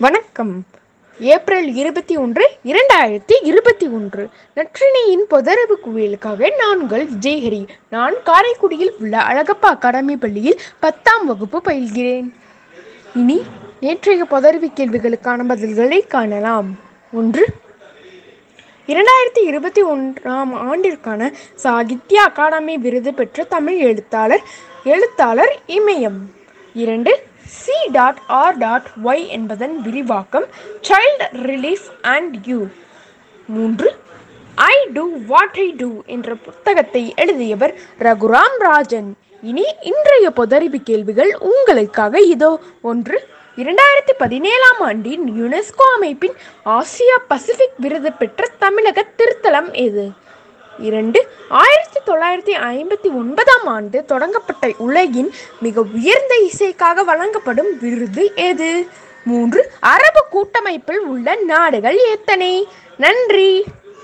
வணக்கம். ஏப்ரல் இருபத்தி ஒன்று இரண்டாயிரத்தி இருபத்தி ஒன்று. நற்றினியின் பொதரவு குவியலுக்காக நான் விஜய்ஹரி விஜயஹரி நான் காரைக்குடியில் உள்ள அழகப்பா அகாடமி பள்ளியில் பத்தாம் வகுப்பு பயில்கிறேன். இனி நேற்றைய பொதறிவு கேள்விகளுக்கான பதில்களை காணலாம். ஒன்று இரண்டாயிரத்தி இருபத்தி ஒன்றாம் ஆண்டிற்கான சாகித்ய அகாடமி விருது பெற்ற தமிழ் எழுத்தாளர் எழுத்தாளர் இமயம். இரண்டு C dot R dot Y என்பதன் விரிவாக்கம் சைல்ட் ரிலீஃப் அண்ட் யூ மூன்று I do what I do என்ற புத்தகத்தை எழுதியவர் ரகுராம் ராஜன். இனி இன்றைய பொதறிவு கேள்விகள் உங்களுக்காக இதோ. ஒன்று இரண்டாயிரத்தி பதினேழாம் ஆண்டின் யுனெஸ்கோ அமைப்பின் ஆசியா பசிபிக் விருது பெற்ற தமிழக திருத்தலம் எது? இரண்டு. ஆயிரத்தி தொள்ளாயிரத்தி ஐம்பத்தி ஒன்பதாம் ஆண்டு தொடங்கப்பட்ட உலகின் மிக உயர்ந்த இசைக்காக வழங்கப்படும் விருது எது? மூன்று. அரபு கூட்டமைப்பில் உள்ள நாடுகள் எத்தனை? நன்றி.